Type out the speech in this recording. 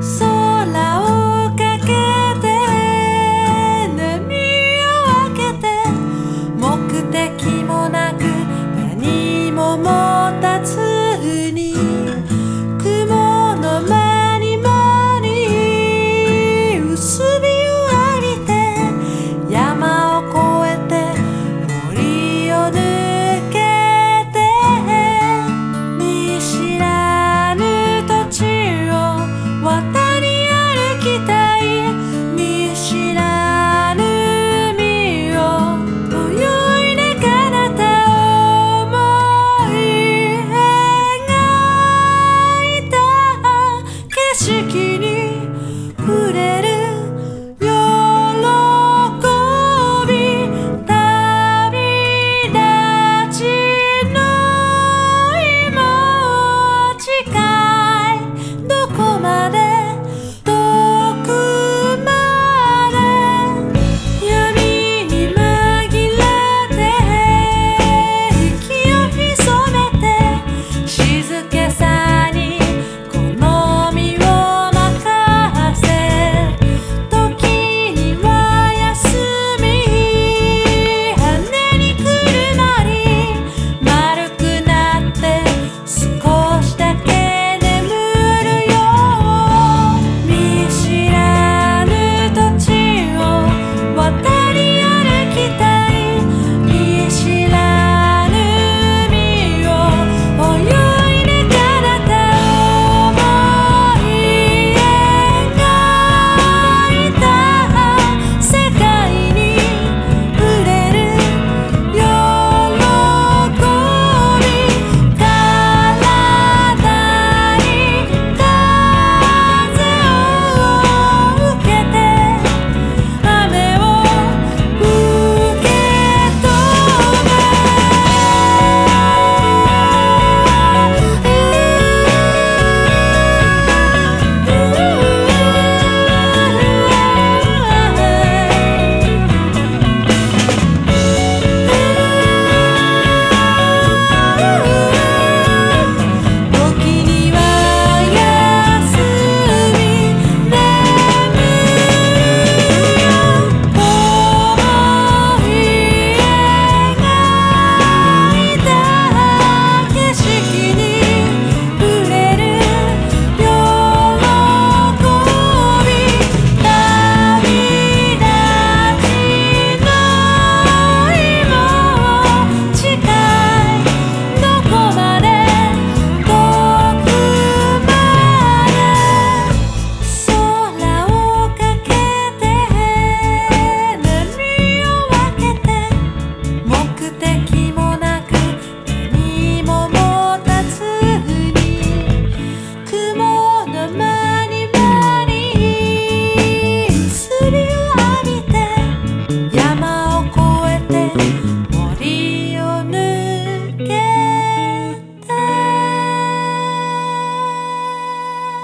So